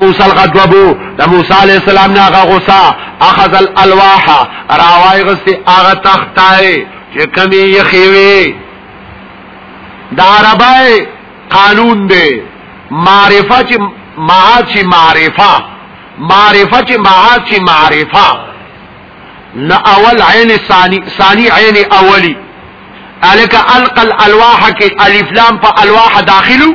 موسی الغضبو د موسی علی السلام نه هغه غصه اخذ الالواح راوای غستی هغه تختای چې کمی یخیوي د عربای قانون دی معرفه چې معاچی معرفه معرفه چې معاچی معرفه نه اول عین ثانی ثانی عین اولی الک القل الواح کې الف لام په الواح داخلو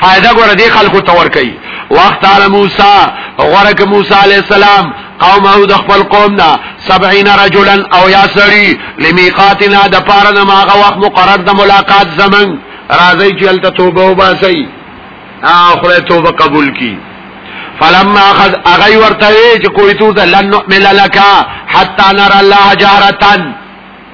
فائدہ ګور دې خلکو تور کوي وخت علی موسی غورک موسی علی السلام قومه د خپل قوم نه 70 رجلا او یا سړی لمیقاتنا د پاره نه ماغه وخت مقرر د ملاقات زمن راځي چې الته توبه وباسي اخره توبه قبول کی فلما اخذ اغي ورته چې کوئی تو لن نؤمن لك حتى نرى الله جهرتن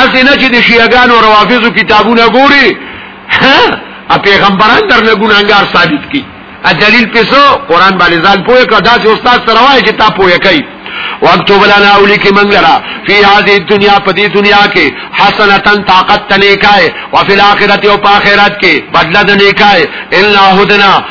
اسی نه چې د شیعاګانو او روافضو کتابونه ګوري ا پیغمبران در نه ګناګار ثابت کی ا دلیل پیسو قران باندې ځان پوهه کا داسې استاد سره وایي چې تا پوهه کوي وقت بلنا اولی کی منگ لرا فی هذه الدنیا پدی دنیا کې حسنتا طاقت تنیکای وفی الاخرت او پاخرت کې بدل دنیکای الا هدنا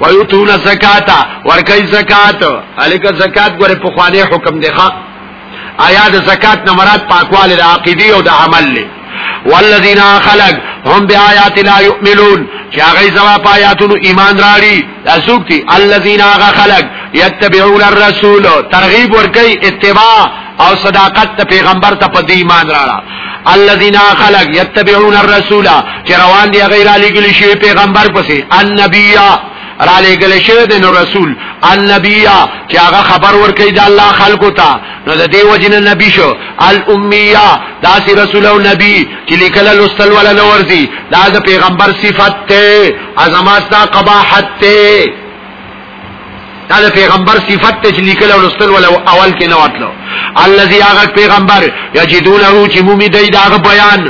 ويتون زکات ورکای زکات الک زکات ګره په خوانه حکم دی ښا آیا د زکات نه مراد پاکواله د عقیده او د عمل له والذین خلق هم بیاات لا یؤمنون چې هغه زما پایاتونو ایمان راړي اسوک دي الذین هغه خلق یتبعون الرسول ترغیب ورکي اتباع او صداقت ته پیغمبر ته په دې ایمان راړه الذين خلق يتبعون الرسول چې روان دي غیر علی ګل شي پیغمبر پسې النبي را لګل شوی د رسول النبی چې هغه خبر ورکړي د الله خلقو ته نو د دې وجنه نبی شو الامیه دا سی رسول او نبی چې لیکل لوستل ولا نورځي دا د پیغمبر صفت ته عظمت تا قباحت ته دا د پیغمبر صفت ته چې لیکل او لوستل ول اول کې نه وتلو الذي هغه پیغمبر یجدونه چې مومي دی دا بیان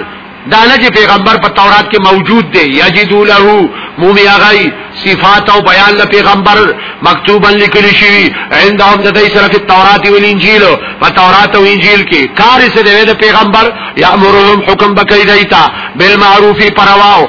دا نه چې پیغمبر په تورات کې موجود دی یجدو له مومي هغه صفات او بیان له پیغمبر مکتوبا لیکل شي عندهم د دې سره په تورات او انجیل په تورات او انجیل کې کار څه دی د پیغمبر یامرهم حکم بکې دیتا بالمعروف پرواو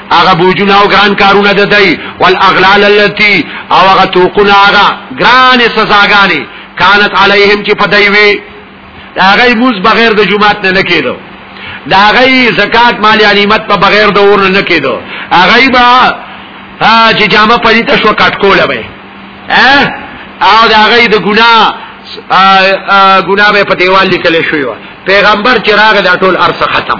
هغه بوجونه او ګران کارونه د دی والاغلال التي او هغه توقنا هغه ګران سزاګانی كانت عليهم چې پدای وی دا غي موز بغیر د جمعات نه نکیدو دا غي زکات مال غنیمت په بغیر د اور نه نکیدو هغه با چې جامه پلیته شو کټ کوله به او دا غي د ګنا ګنا به په دیوال لیکل شوی پیغمبر چې راغ دا ټول ارث ختم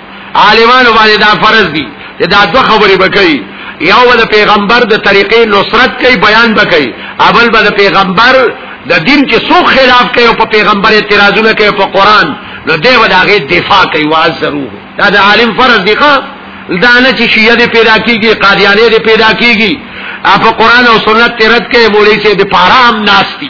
عالمانو باندې دا فرض دي چې دا دوه خبرې وکړي یو به د پیغمبر د طریقې نصرت کوي بیان وکړي اول به د پیغمبر د دین کې سو خلاف کوي او په پیغمبر اعتراضونه کوي په قران نو دی به داغه دفاع کوي وازرو دا د عالم فرض دی ښا دا نه چې شیعه دې پیدا کیږي قادیانې دې پیدا کیږي اپ قران او سنت ترت کې مولوی چې د پارام ناشتي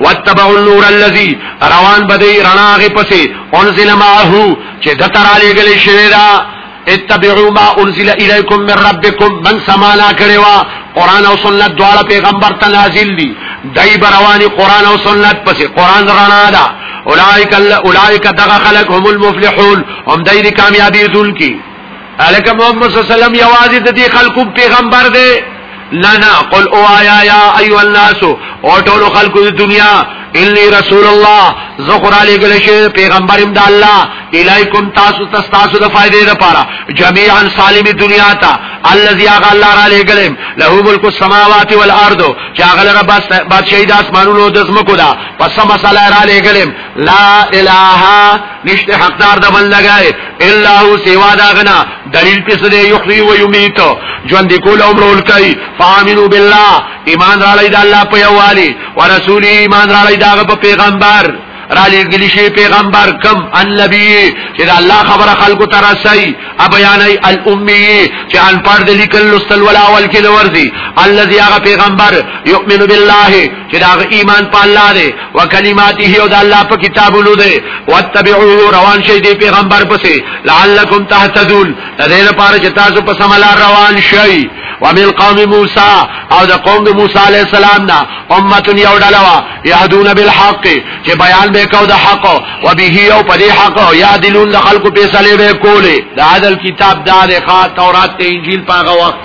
واتبعوا النور الذي روان بدی رڼا غي پسې انزل معه چې د تر علی گلی شوی دا اتبعوا ما انزل اليكم من ربكم من سمانا کړوا قران او سنت دواړه پیغمبر ته نازل دي دای برواني قران او سنت پسې قران رڼا ده اولائک اولائک دغه خلق هم المفلحون هم دای دي کامیابی ذل کی الکه محمد صلی الله علیه وسلم یوازې د دې خلکو پیغمبر دی نه نه قل او آیا یا ایو الناس او ټول خلکو د دنیا انی رسول الله زخر علی گل شه پیغمبر امد الله الیکم تاسو تاسو د فائدې لپاره جميعا سالم دنیا تا الذي اغه الله را لګلم له ملک السماوات والارض چې اغه لره بس بادشاہي د اسمانونو د زمکو دا پس مسله را لګلم لا اله نشته حقدار د بل لګای الا هو سوا دا غنا دلیل پس دی یحیی و یمیت ژوند کول او مرول کوي فامنو بالله ایمان را لید الله په یوالي ورسول ایمان را لید هغه په پیغمبر را لګلی شي پیغمبر کم النبی چې د الله خبره خلکو ته رسي ا بیانې الامي چې ان پړ د لیکل لستل ولا اول کې لورځي الذي هغه پیغمبر یؤمن بالله چې دا ایمان په الله دی او کلماته او د الله په کتابونو دی واتبعوه روان شي دی پیغمبر پسې لعلکم تهتدون دا دې لپاره چې تاسو په سملا روان شئ ومن قوم موسی او د قوم د موسی علی السلام نه امه یو ډلوا یهدون بالحق چې بیان به کو د حق او به یو په دې حق یادلون د خلکو په سلیبه کوله د عدل کتاب دار خاص تورات ته انجیل پاغه وخت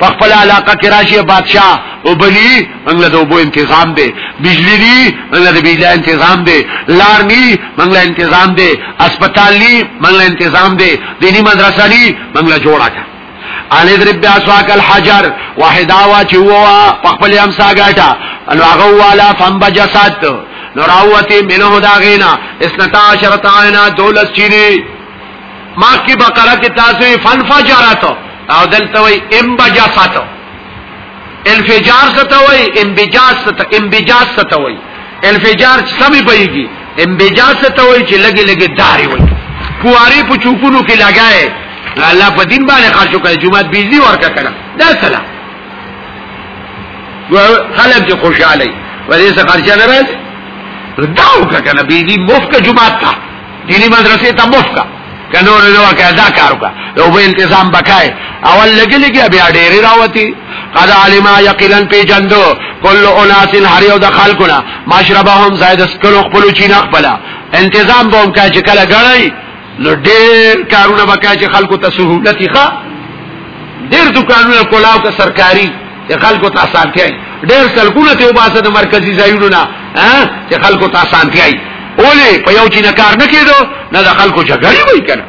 په خپل علاقه کې راشي بادشاہ او بلی موږ له وبو تنظیم دی بجلی دی موږ له بجلی تنظیم دی لار نی موږ له تنظیم دی هسپتال نی موږ له تنظیم دی دینی مدرسه نی موږ له جوړه کړ ان ادرب بیاسواک الحجر واحدا وا چې ووا په خپل هم ساګاټه نو هغه والا فم بجسات نو راوتی منه دا غینا اسنتا شرطاینا دولس چینی ماکی بقره کې تاسو فنفجرت او دلته وي امبجاسات انفجار څه وي امبجاس څه امبجاس څه وي انفجار سمي بيږي امبجاس څه وي چې لګي لګي داري وي کواري په چوکونو کې لګاي الله په دین باندې خرچو کوي جمعه بيزي ورکا کړه دا سلام خلک چې خوشاله وي ولې څه خرچه نه راځي دا وکړه کنه بيزي مفت جمعه ته دینی مدرسې ته مفکا کنور له ورکه دا کار وکړه یو به تنظیم بکای اول لګي لګي بیا ډېری راوتی قد علم یقینا پی جندو کل اناس هر یو د خلقنا مشربهم زائد سکلو خپل چین خپل انتظام به هم کای چې کله غړی نو ډېر کارونه وکای چې خلکو ته سہولت ښه ډېر دکانونه کولاو که سرکاري چې خلکو ته اسانتیا وي ډېر سلګونه ته وباسه د مرکزی ځایونو نه چې خلکو ته اسانتیا وي اولی په یو چې نه کار نه کېدو نه د خلکو جګړې وای کنه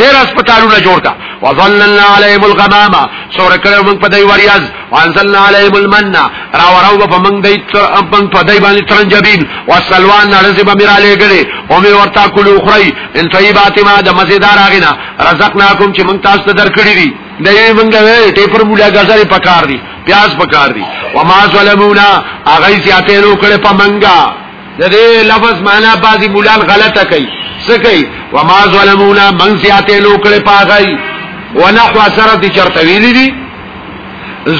ډېر هسپتالونه جوړ کا وظللنا علیهم الغمامه سور کړه موږ په دای وریاز وانزلنا علیهم المن را وراو په موږ دای موږ په دای باندې ترنجبین وسلوان نرزه به میرا لګړي او می ورتا کول اخري ان طیبات ما د مزیدار اغینا رزقناکم چې موږ تاسو ته درکړي دي دا یې مونږ وې ټیپر بوډا غزاري پکار دي پیاز پکار دي وما ظلمونا اغه زیاتې نو کړه په منګا د دې لفظ معنا بعضی مولان غلطه کوي څه کوي وما ظلمونا من زیاتې نو کړه پاغي ونحو سره دي چرته ویلي دي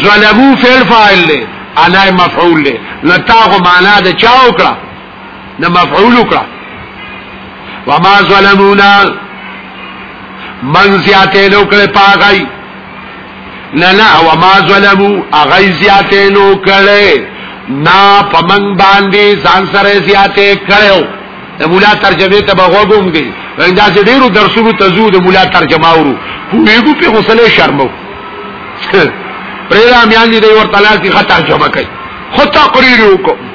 ظلمو فعل فاعل له انا مفعول له نتاغه معنا د چا وکړه نه مفعول وکړه وما ظلمونا من زیاته نو کړه پاغی نه نه وما ظلمو اغی زیاته نو کړه نا پمن باندې ځان سره زیاته کړو د مولا ترجمه ته بغوګم دی وندا چې ډیرو درسونو ته زو د مولا ترجمه ورو کویګو په غسله شرمو پرې را میان دي ورته لاسي خطا جمع کوي خطا قریر وکړو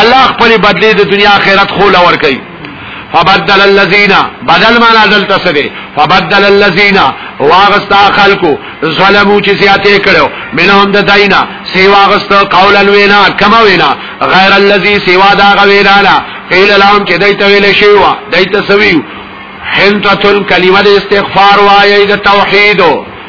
الله خپل بدلی د دنیا آخرت خو لور کوي فبدل الذين بدل ما نازل تسده فبدل الذين واغستا خلقو ظلمو چې زیاته کړو منهم د داینا سی واغستا قولا وینا کما وینا غیر الذي سوا دا غوینا لا قیل لهم چې دای ته ویل شی وا دای ته سویو حنتتن کلمه استغفار وایي د توحیدو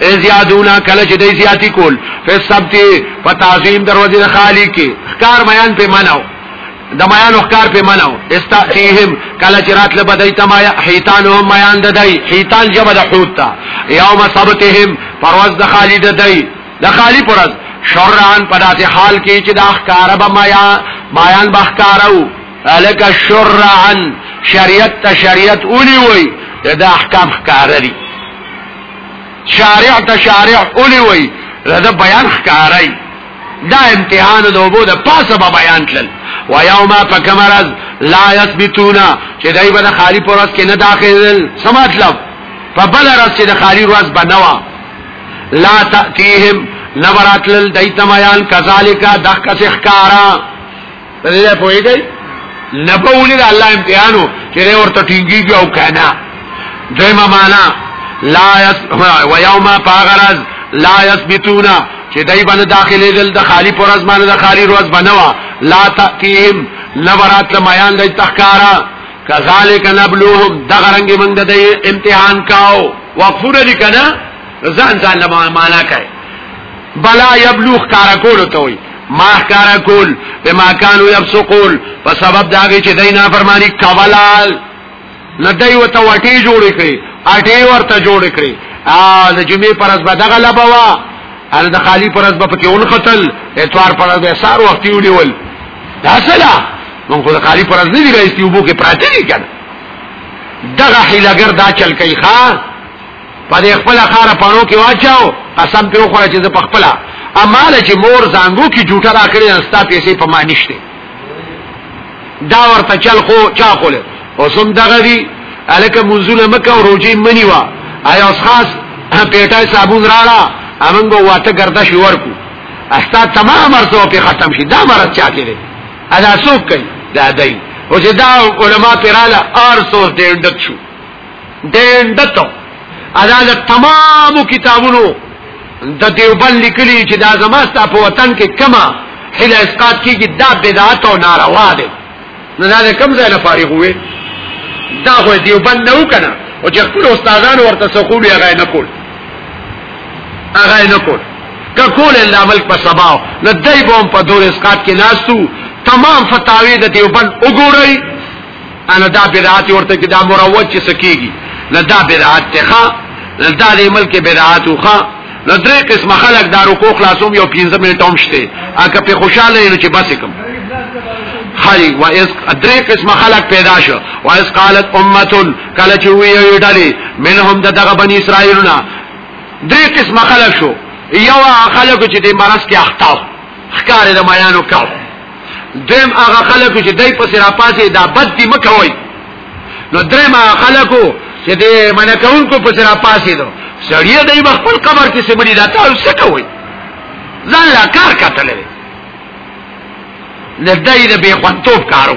زیادونا کله چې د زیاتی کول په سبت په تعظیم دروازه خالی کې ښکار بیان په منو د میان ښکار په منو استاتیهم کله چې راتل بدای تما حیتانهم میان ددای حیتان جبد حوت تا یوم سبتهم پرواز د خالی ددای د خالی پرواز شرعن په داسې حال کې چې د ښکار به میا مایان بخکارو الک شرعا شریعت ته شریعت اولی وای دا احکام ښکار دي شارع ته شارع اولی وای دا بیان ښکار دی دا امتحان د وبو د پاسه به بیان کړل و یوم فکمرز لا یثبتونا چې دای به خالی پرس کې نه داخل څه مطلب په بل راز چې د خالی ورځ بنوا لا تاتیهم نبراتل دایته میان کذالک دغه څخکارا په دې پوهیږئ نه په ولې د الله امتحانو چې له ورته ټینګیږي او کنه دیمه معنا لا یس و یوم فغرز لا یثبتون چې دای باندې داخلي دل د خالی پر از باندې د خالی روز بنوا لا تاتیم لبرات لمیان د تخکارا کذالک نبلوهم دغرنګ موږ د امتحان کاو وقفونه لیکنه ځان ځان له معنا کوي بلا یبلوخ کارا کولو ته وي ما ښکارا کول په ما کانو یفسقون په سبب دا غي چې دای نافرمانی کولال نه دای وته وټي جوړ کړي اټي ورته جوړ کړي ا د جمعې پر اس بدغه لبوا ان د خالی پر اس په کې اون قتل اتوار پر به سار وخت ویډیول دا سلا مونږ خو د خالی پر اس نه دی راځي وبو کې پراته دي کنه دغه حیلګر دا چل کوي ښا په دې خپل خاره پانو کې واچاو قسم په خوره چې په خپل امال چې مور زنګو کې جوټه را کړی ستا پیسې په ما نشته دا ورته چل خو چا کوله اوسم دغه دی الکه منزله مکه او روجي منی وا آیا اوس خاص پیټای صابون راړه امنګو واته ګرځا شو ورکو استا تمام ارزو په ختم شي دا مرز چا کې دی ادا سوق کوي دا دی او چې دا علما پیراله ارزو دې ډک شو دندته ادا د تمامو کتابونو د دیوبند لیکلی چې دا زماستا په وطن کې کما حلا اسقاط کیږي دا بدعت او ناروا ده نه دا کم ځای نه فارغ وي دا خو دیوبند نه وکنه او چې خپل استادان ورته سقول یې غای نه کول هغه نه کول ککول الله ملک په سبا نه دای بوم په دور اسقاط کې ناستو تمام فتاوی د دیوبند وګورئ انا دا بدعات ورته کې دا مروج چې سکیږي نه دا بدعات ته ښا نه دا د ملک بدعات وخا نه درې قسم خلک دا رکوع خلاصوم یو 15 منټ هم شته اګه په خوشاله یې چې بس کوم خی و اس درې قسم خلق پیدا شو و اس قالت امه کله چې وی ډلې منهم دغه بنی اسرائیلنا درې قسم خلق شو یو خلق چې د مرز کې اختاو خکار د میانو کاو دیم هغه خلکو چې دای په سره پاسې دا بد دی مکوي نو دریم هغه خلکو چې دې منه کوونکو په سره پاسې دو سړی دای خپل قبر کې سمري دا تاسو څه کوي ځان لا کار کتلې نه دای نه به خوانتوب کارو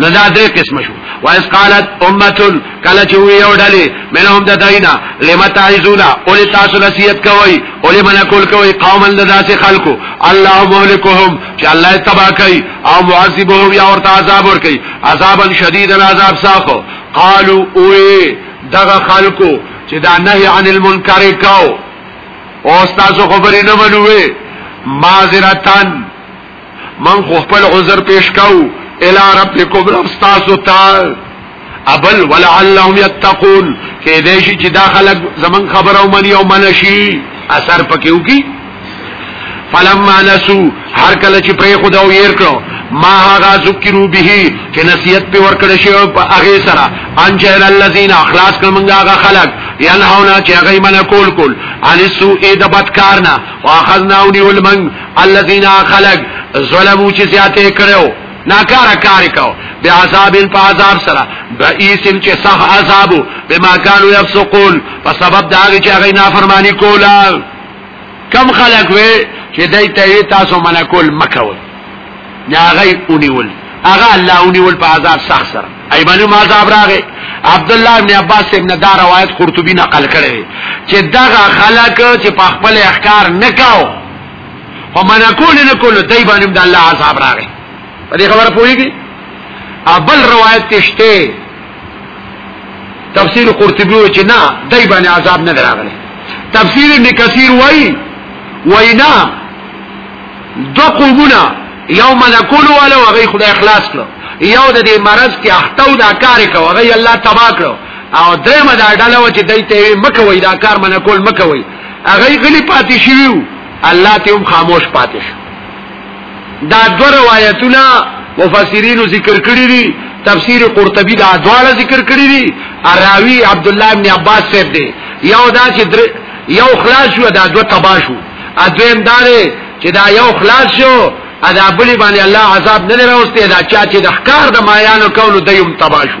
نو دا درې قسم شو وایس قالت امه کله چې وی یو ډلې منهم د داینا لما تعذونا اول تاسو نصیحت کوي اول من کول کوي قوم الذات خلقو الله مهلكهم چې الله تبا کوي او معذبهم یا ورته عذاب ور کوي عذابا شدید العذاب ساخو قالو اوه دغه خلقو چې دا نهي عن المنکر کاو او تاسو خبرې نه منوي معذرتن من خو خپل عذر پیش کاو الى ربکم رب تاسو ته ابل ولعلهم يتقون کې دې شي چې دا خلک زمون خبرو مني او منشي اثر پکې وکي فلما نسو هر کله چې پرې خدا وير کړو ما هغه ذکرو به چې نصیحت په ورکړ شي او په هغه سره ان جهل الذين اخلاص کمنګ هغه خلق ينهونا چې هغه من کول کول ان سو اې د بدکارنا واخذنا ونیول من الذين خلق ظلموا چې زیاته کړو ناکاره کار کو بیا عذاب په عذاب سره بئیسم چې صح عذاب بما كانوا يفسقون په سبب دا چې هغه نافرمانی کولا کم خلق وې چې دای ته تاسو منه کول مکول نه هغه اونیول هغه الله اونیول په عذاب صح سره ای باندې ما عذاب راغې عبد الله ابن عباس ابن دا روایت قرطبي نقل کړي چې دغه خلق چې په خپل احکار نکاو او منا کول نه کول دای باندې د الله عذاب راغی په دې خبره پوهیږي ابل روایت تشته تفسیر قرطبی و چې نه دای باندې عذاب نه راغلی تفسیر ابن کثیر وای وینا دو قومونه یو منا کول ولا وغي خدای اخلاص کړو یو د دې مرض کې اختو دا کار کوي الله تبا کړو او درېمه دا ډله و چې دای ته مکوې دا کار منه کول مکوې هغه غلی پاتې شویو الله ته هم خاموش پاتې شو دا دو روایتونه مفسرین ذکر کړی دي تفسیر قرطبی دا دواړه ذکر کړی دي راوی عبد الله ابن عباس صاحب دی یو دا چې یو خلاص شو دا دو تبا شو اځم دار چې دا یو خلاص شو ادا بلی باندې الله عذاب نه راوستي دا چا چې د ښکار د مایانو کولو دیم تبا شو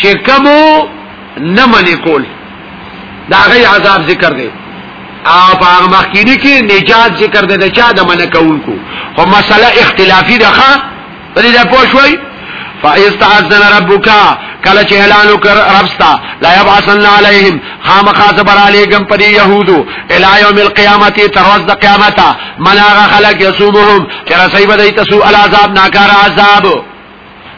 چې کومو نه منې کول دا غي عذاب ذکر دی او په هغه مخکینی کې نجات ذکر دی د چا د منع کوونکو خو مسله اختلافي ده ښا په دې پوه شوي فاستعذن ربک کله چې اعلان وکړ ربستا لا يبعثن عليهم خامخا زبر عليهم پر يهودو الى يوم القيامه تر ورځ د قیامت من هغه خلق يسومهم چې رسېږي د تسو العذاب ناکار عذاب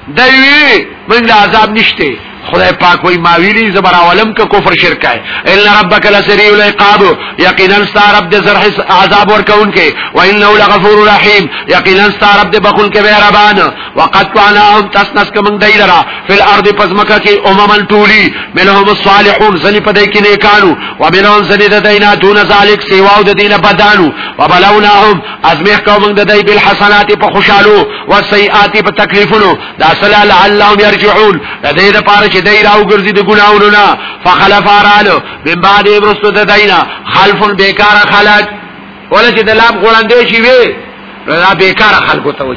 دوی من له عذاب نشته خدای پاک وای ما ویلی زبر اولم ک کفر شرک ہے ان ربک لسری العقاب یقینا ستارب د زرح عذاب ور کون کې و انه لغفور رحیم یقینا ستارب د بخل کې مهربان وقد وانا هم تسنس کمن دیلرا فی الارض پزمکه کې اممن طولی منهم الصالحون زنی پدې کې نیکانو و منهم زنی د دینا دون ذالک سیواو د دینه بدانو وبلوناهم ازمیخ کو موږ د دای بل حسنات په خوشالو او سیئات په تکلیفونو دا صلی الله علیهم يرجعون د دې لپاره چې دای راو ګرځي د ګناونو نه فخلف ارالو من بعد ابرست د داینا خلف بیکار خلق ولې چې د لام ګوړندې شي وي را بیکار خلق ته وي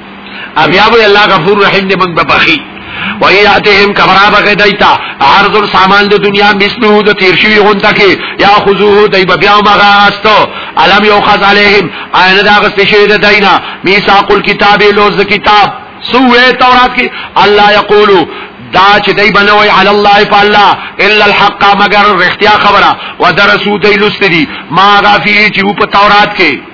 بیا به الله غفور رحیم دې موږ بخي وياتهم کبرا بغه دایتا عرض سامان د دنیا مثلو د تیر شوی غونټه کې یا خذوه دای بیا مغا استو علم یو خذ علیهم عین دا غست شوی د داینا میثاق الكتاب لوز کتاب سوې تورات کې الله یقولو دا چې دای بنوي علی الله فالله الا الحق مگر رختیا خبره ودرسو دای لست دي ما غافی چې په تورات کې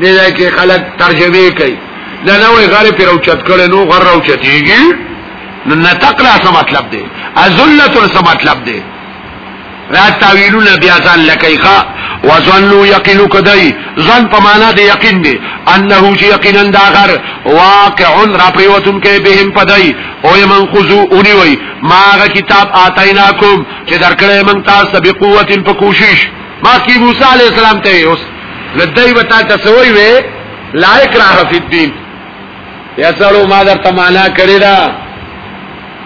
دې ځای کې خلک ترجمه کوي دا نه وای غره پر او چت کړي نو غره او چتيږي نو نتقلا څه مطلب دی ازلت څه مطلب دی را تاویلونه بیا ځان لکایخه وظنوا یقینو کدی ځان په معنا د یقین دی انه چې یقینا دا غر واقع را پریوتون کې بهم پدای او من خذو اونی وای ماغه کتاب آتیناکم چې درکړې من تاسو به قوت په کوشش ما کی موسی علی السلام ته اوس لدای وتا تسوی وی لا اکراه فی الدین یا سره ما درته معنا کړی دا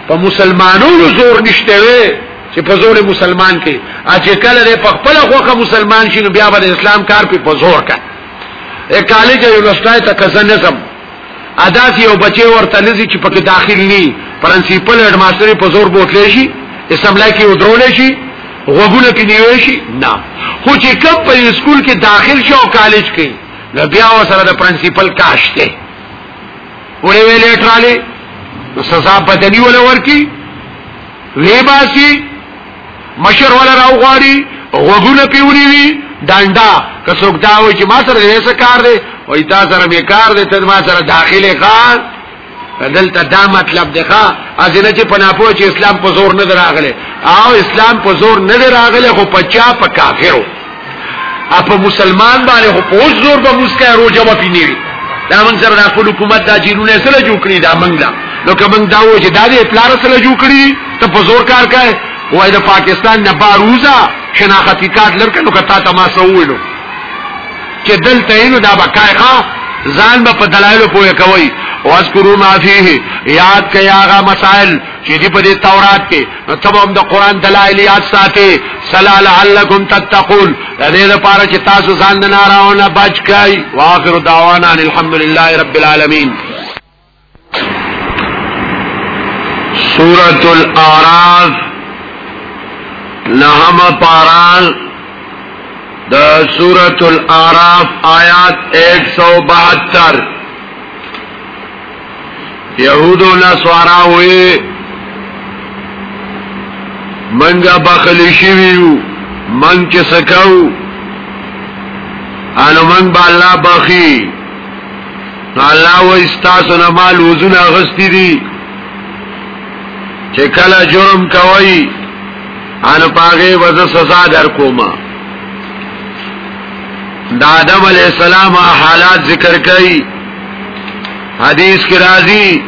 په مسلمانانو زور نشته وی چې په زور مسلمان کې اجه کله دې په خپل خوخه مسلمان شي نو بیا به اسلام کار په زور کا ا کالج یونیورسيټي ته کزنزم ادا سی یو بچی ورته لزی چې پکې داخل نی پرنسپل هډماستر په زور بوتلی شي اسمبلی کې ودرول شي غوګونه کې نیول شي نه خو چې کله په اسکول کې داخل شو کالج کې نو بیا وسره د پرنسپل کاشته وړي ویلې ټرالي سزا بدني ولور کی وی باسی مشر ولا راوغاړي غوګونه پیونی وی ډانډا که څوک دا وای چې ما سره یې څه کار دی وای تا سره به کار دی ته ما سره داخله کار دلته دا مطلب دی ښا ازنه چې پناپو چې اسلام په زور نه دراغله او اسلام په زور نه دراغله خو پچا په کافرو اپا مسلمان باندې خو پوز زور به مسکای روجه و پی نیوی دا من سره دا خپل حکومت دا جیرونه سره جوړ کړی دا منګ دا نو که من دا و چې دا دې پلار سره جوړ کړی ته په زور کار کوي وای دا پاکستان نه باروزا شناختی کارت لرکه نو کتا ته ما سوولو چې دلته اینو دا بکای ښا ځان به په دلایل پوهه کوي واذکروا ما فيه یاد کیا غا مسائل چې دی په دې تورات کې نو تبو هم د قران دلایل یاد ساتي صلا لعلکم تتقون د دې لپاره چې تاسو ځان نه ناراونه بچ کای واخر دعوانا الحمدلله رب العالمین سورۃ الاعراف لهم پاران د سورۃ الاعراف آیات 172 يهود او نصارا وې منګه بخلی شویو من کې سکاو انو من با الله بخي الله و استاسو نه مال وزن اغستی دي چې کله جرم کوي ان پاغه وز سزا در کوما دا آدم علی السلام حالات ذکر کړي حدیث کی راضی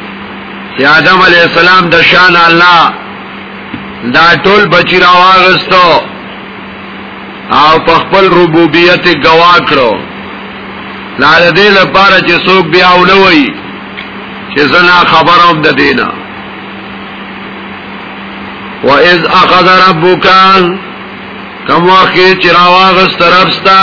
چې آدم علی السلام د شان الله دا ټول بچی را واغستو او په خپل ربوبیت گوا کړو لا دې لپاره چې څوک بیا ولوي چې زنا خبروم د دینه وَإِذْ أَخَذَ رَبُّكَ کم وقت چې راواغست ربستا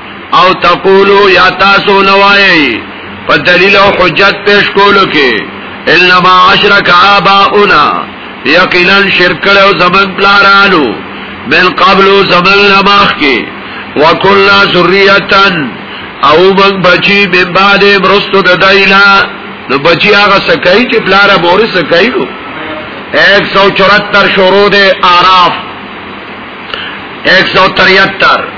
او تقولو یا تاسو نوایي په دلیل او حجت پیش کولو کې انما اشرک آباؤنا یقینا شرک له زمن پلارانو من قبل زمن لمخ کې وکلا ذریاتن او من بچی من بعد برستو د دایلا نو بچی هغه سکای چې پلار مور سکای نو 174 شروع ده اعراف 173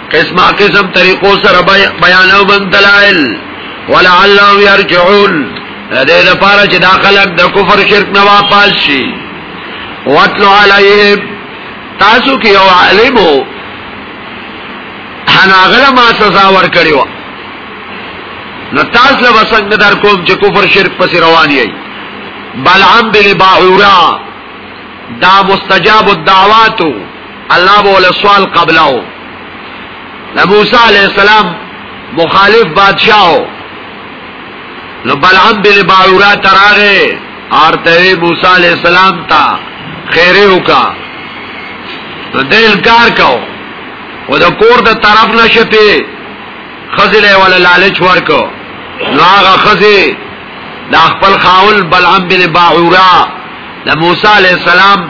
قسمه قسم طریقو سره بیان او بن دلائل ولعلهم يرجعون دې لپاره چې دا خلک د کفر شرک نه واپس شي واتلو علیهم تاسو کې یو عالم وو هناغله ما سزا ور کړی و نو تاسو له وسنګ در کوم چې کفر شرک پس روان یې بلعم بن باعورا دا مستجاب الدعواتو الله به ول سوال قبلاو د موسی علی السلام مخالف بادشاہو نو بلعم بن باورا تراغه آرته موسی علی السلام تا خیره وکا نو د انکار کو او د کور د طرف نشته خزله ولا لالچ ورکو نو هغه خزه د خپل خاول بلعم بن باورا د موسی علی السلام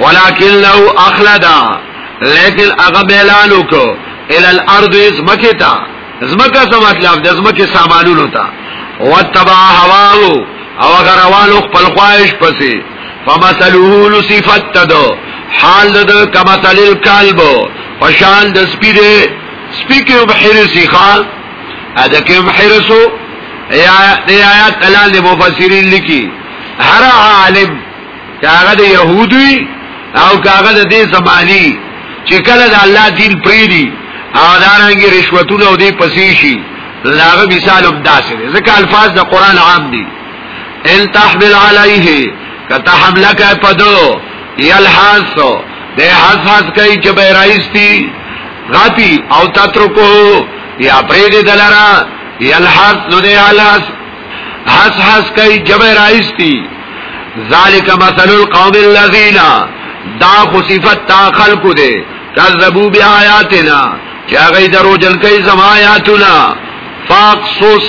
ولكن لو اخلدا لیکن هغه اعلان وکړو ال الارض زمکه تا زمکه څه مطلب د زمکه سامانونو تا وتبع هواو او هغه روانو خپل خواهش پسې فمثله لصفت تدو حال د کمثل الكلب پشان د سپی دی سپی کې بحرسی خان اده کې بحرسو یا د آیات تلال مفسرین لیکي هر عالم که هغه د يهودو وي او که هغه د دې زماني چې کله د الله دین پریدي او دا رنګي رشوتونه او دې پسې شي داغه مثال هم داسې دی ځکه الفاظ د قران عام دي ان تحمل عليه کته حمله کوي پدو یلحاس د حس حس کوي چې به راځي غاپی او تترکو یا پرې دې دلارا یلحاس نو دې حلاس حس حس کوي جبه راځتي ذالک مثل القوم الذين دا خو صفت تا خلق دي کذبوا بیااتنا چې هغه درو جن کوي زما آیاتنا فاقصص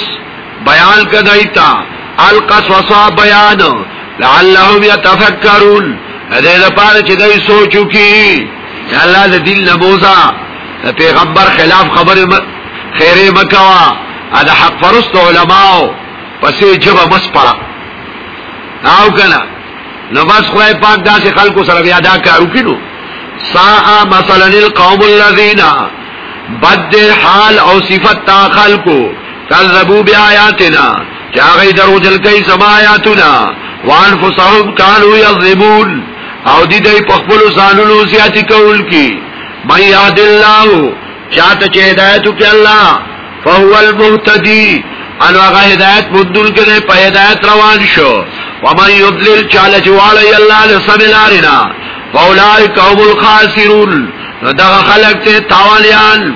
بیان کدی تا القصص بیان لعلهم يتفکرون دې لپاره چې دوی سوچو کی الله دې دل نبوزا د پیغمبر خلاف خبره خیره مکوا ا د حق فرست علماو پسې جبه مسپرا او کنه نو بس خدای پاک داسې خلکو سره بیا دا کارو کینو سا مثلا القوم الذين بد حال او صفت تا خلقو کذبوا بیااتنا چاغی درو جل کئی سمایاتنا وانفسهم کانو یظلمون او دی دی پخبلو سانونو زیادی کول کی من یهد الله چاته چې هدایت وکړي الله فهو المهتدی انو هغه هدایت بدل کړي په هدایت روان شو ومن یضلل چاله چې واړی الله له سبیلارینا فاولائک هم الخاسرون نو دا خلق ته تاوانیان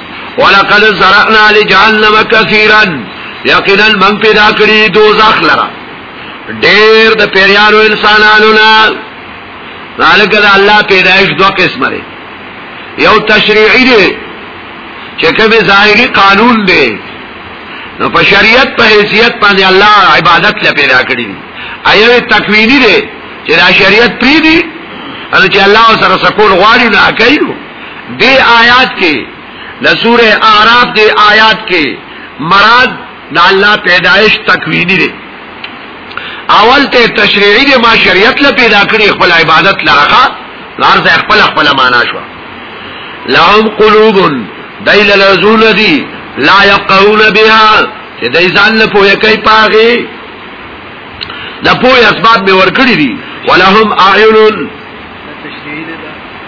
ولقد زرعنا لجهنم كثيرا یقینا من پیدا کړی دوزخ لرا ډیر د پیریانو انسانانو نه ذالک د الله پیدایش دوه قسمه دی یو تشریعی دی چې کوم ظاهری قانون دی نو په شریعت په حیثیت باندې الله عبادت له پیدا کړی دی ایو تکوینی دی چې دا شریعت پری دی ان چې الله سره سکول غواړي نه کوي دی آیات کې د سوره اعراف دی آیات کې مراد د الله پیدایش تکوینی دی اول ته تشریعی دی ما شریعت له پیدا کړی خپل عبادت لغه لار ته خپل خپل معنا شو لهم قلوب دیل لزول دی لا یقعون بها چې دای ځان له پوهه کوي پاغي د پوهه اسباب به ورکړي دي ولهم اعین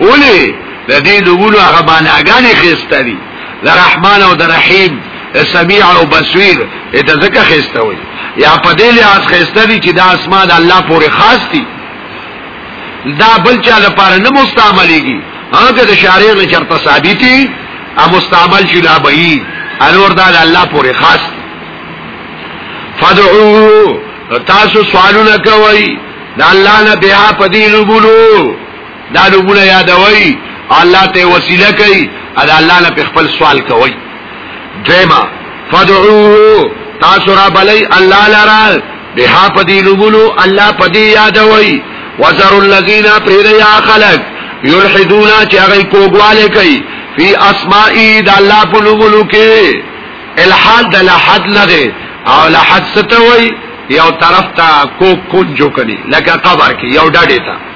اولی د دې نمونه هغه معناګانې خسته دي د رحمان او د رحیم د سمیع او بصیر ته ځکه خسته وي یا په دې لحاظ خسته دي چې د اسماء د الله پورې خاص دي دا بل چا لپاره نه مستعمليږي هغه د شارع نه چرته ثابتي ا مستعمل شي لا به انور دا د الله پورې خاص دي فدعوه تاسو سوالونه کوي د الله نه بیا په دې لګولو دا نومونه یادوي او الله ته وسیله کوي او دا الله نه په خپل سوال کوي دیمه فدعوه تاسو را بلی الله لرا بها پدی نومونو الله پدی یادوي وزر الذین پریریا خلق یلحدونا چې هغه کوګواله کوي فی اسمائی د الله په نومونو کې الحاد د لحد لغه او لحد ستوي یو طرف ته کو کونجو کړي لکه قبر کې یو ډډه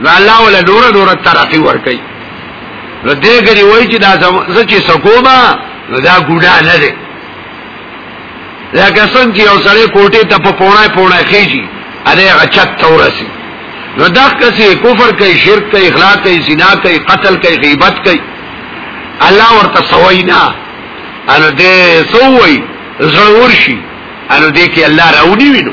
نو الله ولا نور نور ترقی ور کوي نو دې ګری وای چې دا زکه سکوما نو دا ګډا نه ده لکه څنګه یو سړی کوټه ته په پونه پونه خېږي اده غچت تورسي نو دا کسي کفر کوي شرک کوي اخلاق کوي زنا کوي قتل کوي غیبت کوي الله ورته سوي نه ان دې سوي زړور شي ان دې کې الله راونی وینو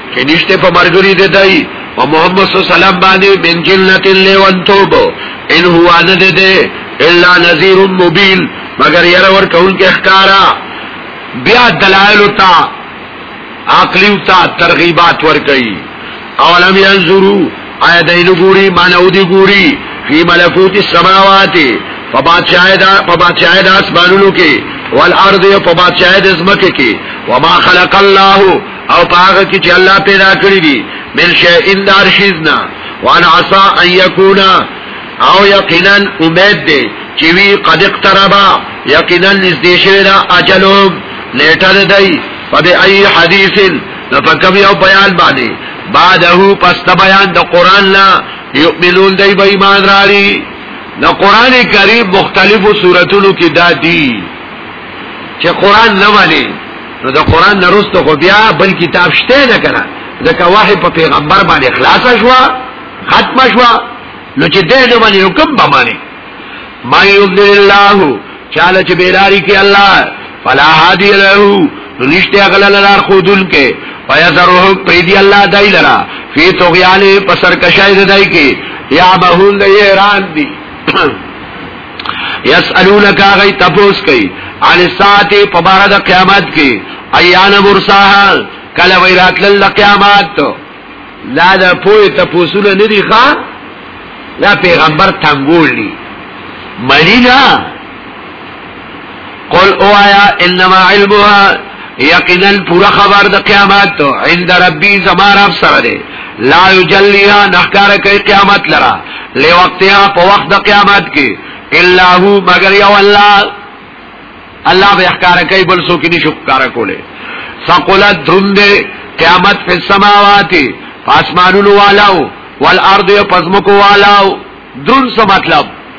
کې نشته په مرګري دی دای او محمد صلی الله علیه وسلم باندې من جنت لیونتوب ان هو ان دې الا نذیر مبین مگر ير ور کون کې اخکارا بیا دلائل تا عقلی تا ترغیبات ور کوي اولم ينظروا آیا دین ګوري مانو دی ګوري فی ملکوت السماوات فبادشاہ دا فبادشاہ دا اسمانونو کې والارض فبادشاہ د زمکه کې وما خلق الله او پاغه کی چې الله پیدا کړی دی من شی ان دار شیزنا وان عصا ان یکونا او یقینا امید دی چې وی قد اقتربا یقینا نږدې شوی دا اجلو نیټه دی فبی ای حدیث نفکم یو بیان باندې بعده پس د بیان د قران لا یؤمنون دی به ایمان راړي د قران کریم مختلفو سوراتونو کې دا دي چې قران نه مانی نو د قران نه رسته خو بیا بل کتاب شته نه کنه ځکه وحی په پیغمبر باندې خلاص شو ختم شو نو چې دې نه باندې حکم به باندې ما یذل الله چاله چې بیلاری کې الله فلا هادی له نو نشته غل لار خودل کې ويذره پریدي الله دای لرا فی طغیان پسر کشای دای کې یا بهون د ایران دی یسالونک غی تپوس کوي عن الساعه په بار د قیامت کې ایان مرساها کله وی راتل د قیامت لا د پوی تپوسونه نه دی ښا دا پیغمبر تنګول دي مړی نه قل اوایا انما علمها یقینا پورا خبر د قیامت تو عند ربی زما رب سره دی لا یجلیها نحکار کوي قیامت لرا لوقتها په وخت د قیامت کې الا هو مگر یو الله الله به احکار کوي بل څوک نشو کار کوله ثقلت دروند قیامت په سماوات پاسمانونو والاو والارض پزمکو والاو درون څه مطلب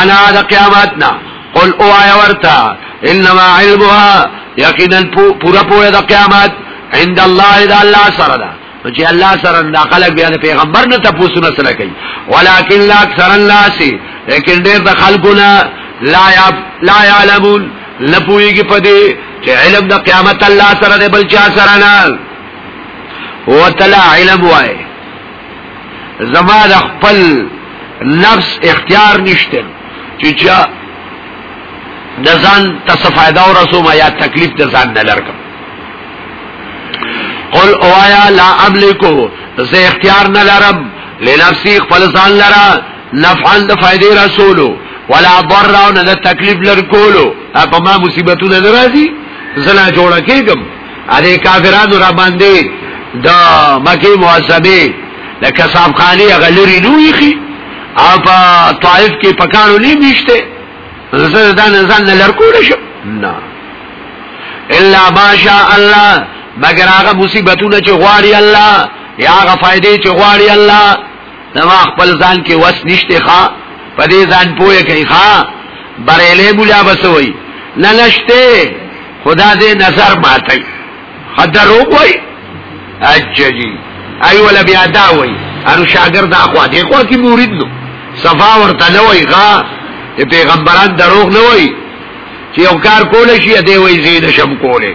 انا د قیامتنا قل او آیا ورتا انما علمها یقینا پورا پورا د قیامت عند الله اذا الله سره ده چې الله سره د خلک بیا د پیغمبر نه تاسو نه سره کوي ولکن لا اکثر الناس لیکن ډېر د خلکونه لا لا يعلمون لپويږي په دې چې علم د قیامت الله سره دی بل چا سره نه هو تعالی علم وای زما د خپل نفس اختیار نشته چې چا د ځان ته څه فائدہ ورسوم یا تکلیف د ځان نه لرکم قل اوایا لا املکو زه اختیار نه لرم لنفسي خپل ځان لرا نفعا د فائدې رسولو ولا ضرر او نه تکلیف لر کولو په ما مصیبتونه ناراضي زلا جوړه کېږم علي کافرانو را باندې د مکی معظمه د کساب خاني غلری نوې خي او په طائف کې پکانو نه میشته زه دا نه ځان نه لړکول شم نه الا ماشاء الله مگر هغه مصیبتونه چې غواړي الله یا هغه فائدې چې غواړي الله نما خپل ځان کې وس نشته ښا په دې ځان پوهه کوي ښا بریلې بولا بسوي نه نشته خدا دې نظر ماته خدر وګوي اججی ای ولا بیا دا وای انو شاګرد اخوا دې خو کې مرید نو صفا ورته نه وای ښا پیغمبران دروغ نه وای چې یو کار کول شي دې وای زین شم کوله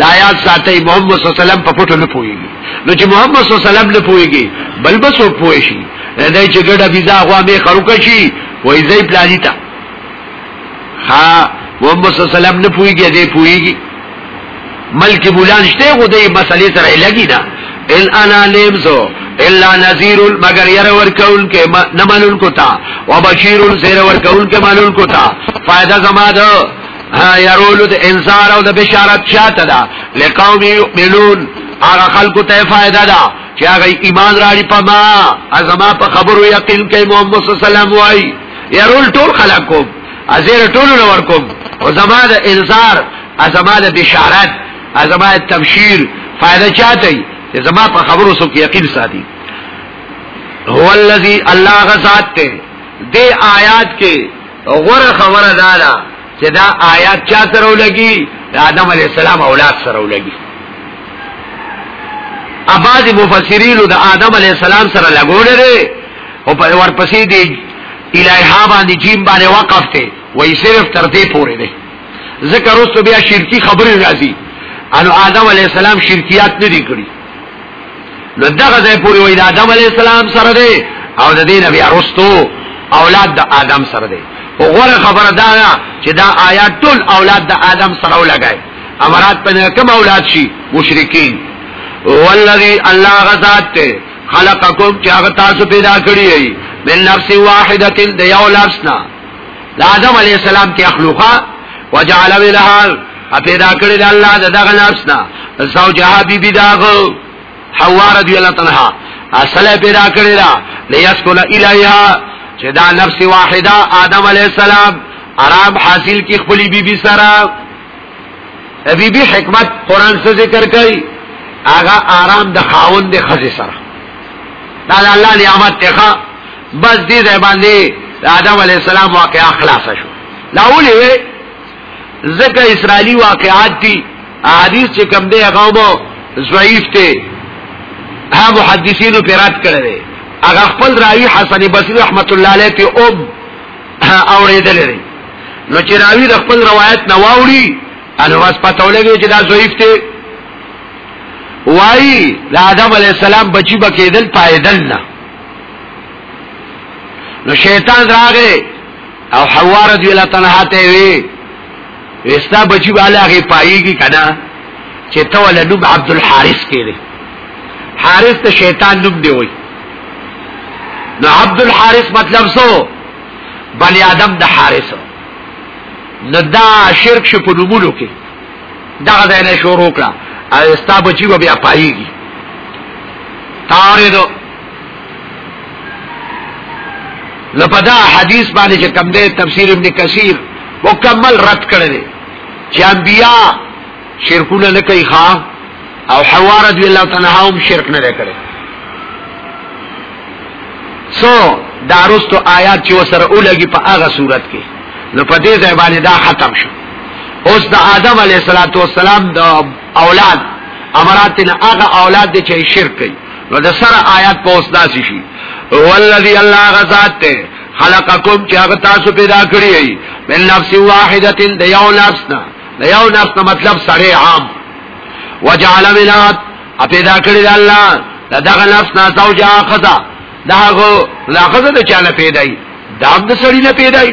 دا یاد ساتي محمد صلی الله علیه وسلم په پټو نه پويږي نو چې محمد صلی الله علیه وسلم نه پويږي بل بس او پوي شي دا چې ګډه بيزا غوا به خروک شي وای زې پلاني تا ها محمد صلی الله علیه وسلم نه پويږي دې پويږي ملک بولان شته غو دې مسلې سره لګي نه ان انا لیمزو الا نذیر مگر ير ور کول کې نه منل کوتا وبشیر سیر ور کول کې منل کوتا فائدہ زما ده يرولو د انذار او د بشارت چاته ده لقوم يؤمنون هغه خلکو ته فائدہ ده چې هغه ایمان راړي په ما ازما په خبرو یقین کوي محمد صلی الله علیه وسلم وای يرول ټول خلکو ازیر ټول نور کوم او زما د انذار ازما د بشارت ازما د تبشیر فائدہ چاته چې زما په خبرو سو کې یقین ساتي هو الذی الله غزاد ته دې آیات کې غوره خبره دا ده چې دا آیات چا سره ولګي د آدم علی السلام اولاد سره ولګي اباظ مفسرین د آدم علی السلام سره لګول لري او په ورپسې دی الایها باندې جیم باندې وقف ته وای صرف تر دې پورې دی ذکر اوس بیا شرکی خبره راځي انو آدم علی السلام شرکیات نه دي کړی نو دغه ځای پوری وای د آدم علی السلام سره دی او د دین بیا رستو اولاد د آدم سره دی وګوره خبره دا چې دا آیات ټول اولاد د آدم سره ولګای امرات په کوم اولاد شي مشرکین والذي الله غزاد ته خلقکم چې هغه تاسو پیدا کړی من نفس واحده د یو لفظ نه د آدم علی السلام کې اخلوقا وجعل منها پیدا کړی د الله د دغه نفس نه زوجها بی بی داغه حوا رضی الله تنها اصله پیدا کړی دا لیسکل الیها چې دا نفس واحده آدم علی السلام آرام حاصل کی خپل بی بی سره بی بی حکمت قران څخه ذکر کړي هغه آرام د خاوند د خزې سره دا الله نعمت ته بس دې ځای باندې آدم علی السلام واقعا خلاص شو دا ولې ځکه اسرایلی واقعات دي حدیث چې کوم دی هغه مو ضعیف دی ها محدثینو پیرات کړی هغه خپل راوی حسن بصری رحمت الله علیه ته او اوریدل لري نو چې راوی د خپل روایت نه واوري ان واس پته ولګي چې دا ضعیف دی وای د آدم علی السلام بچی بکیدل پایدل نه نو شیطان راغی او حوا رضی الله تنها ته وی وستا بچی بالا هغه پایږي کنه چې ته ول نوم عبد الحارث کړي حارث ته شیطان نوم دی وای نو عبد الحارث مطلب سو بنی آدم د حارث نو دا شرک شو په نومونو کې دا غځای نه شروع کړه او ستا بچی به بیا پایږي تاریدو لپدا حدیث باندې چې کوم دی تفسیر ابن کثیر مکمل رد کړی دی چې انبیا شرکونه نه کوي ښا او حوا رضی الله تعالی هم شرک نه کړی سو دارستو آیات چې وسره اولګي په هغه صورت کې نو په دې ځای باندې دا ختم شو اوس د آدم علیه السلام د اولاد امرات نه هغه اولاد دي چې شرک کوي نو د سره آیات په اوس داسي شي والذي الله غزاد ته خلقکم چې هغه تاسو پیدا کړی ای من نفس واحده د یو نفس نه د یو نفس نه مطلب سړی عام وجعل منات پیدا کړی د الله دغه نفس نه زوجا خدا دغه لا خدا د چانه پیدا ای دا د سړی نه پیدا ای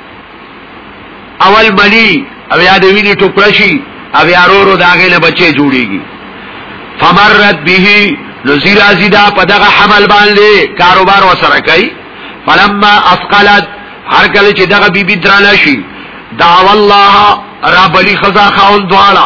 اول منی او یا د ویني ټوکړه شي او یا رورو داغه نه بچي جوړيږي فمرت به نذیر ازیدا په دغه حمل باندې کاروبار وسره کوي فلما اثقلت هر کله چې دغه بیبي درنه شي دعو الله رب لي خزا خاون دواړه